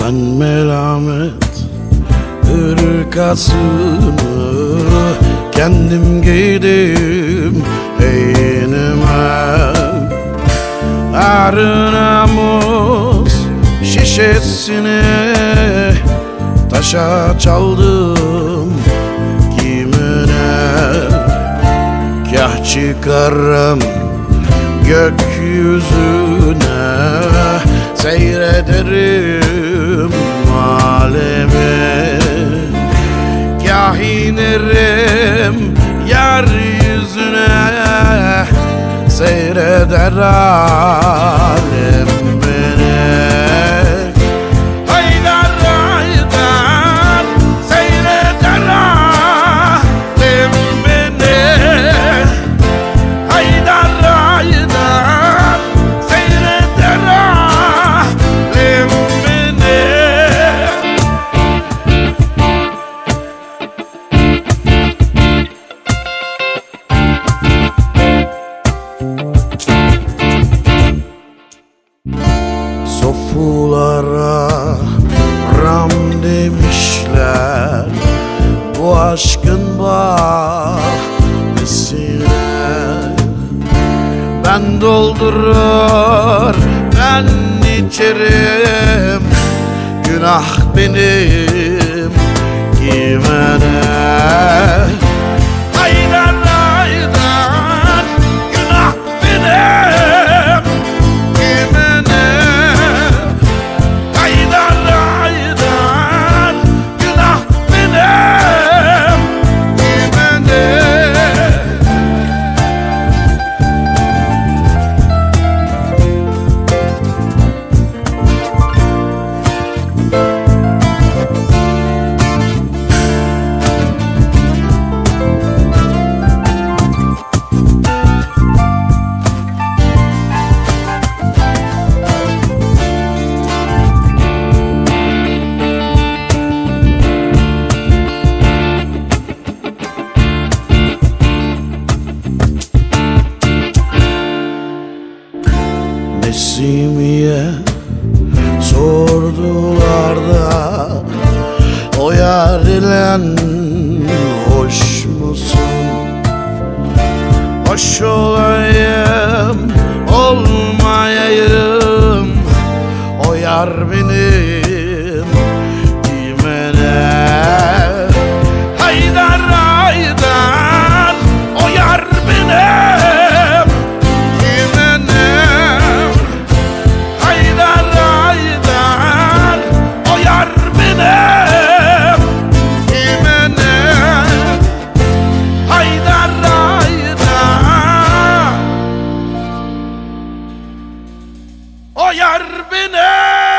Ben melamet ırkasını Kendim giydim eynime Her namus şişesini Taşa çaldım. Çıkarım gökyüzüne. Seyrederim alemi Kah inerim yeryüzüne. Seyreder demişler Bu aşkın bahnesine Ben doldurur ben içerim. Günah benim Nesimiye sordular da O yar ile hoş musun? Hoş olayım olmayayım O yar beni O yar beni.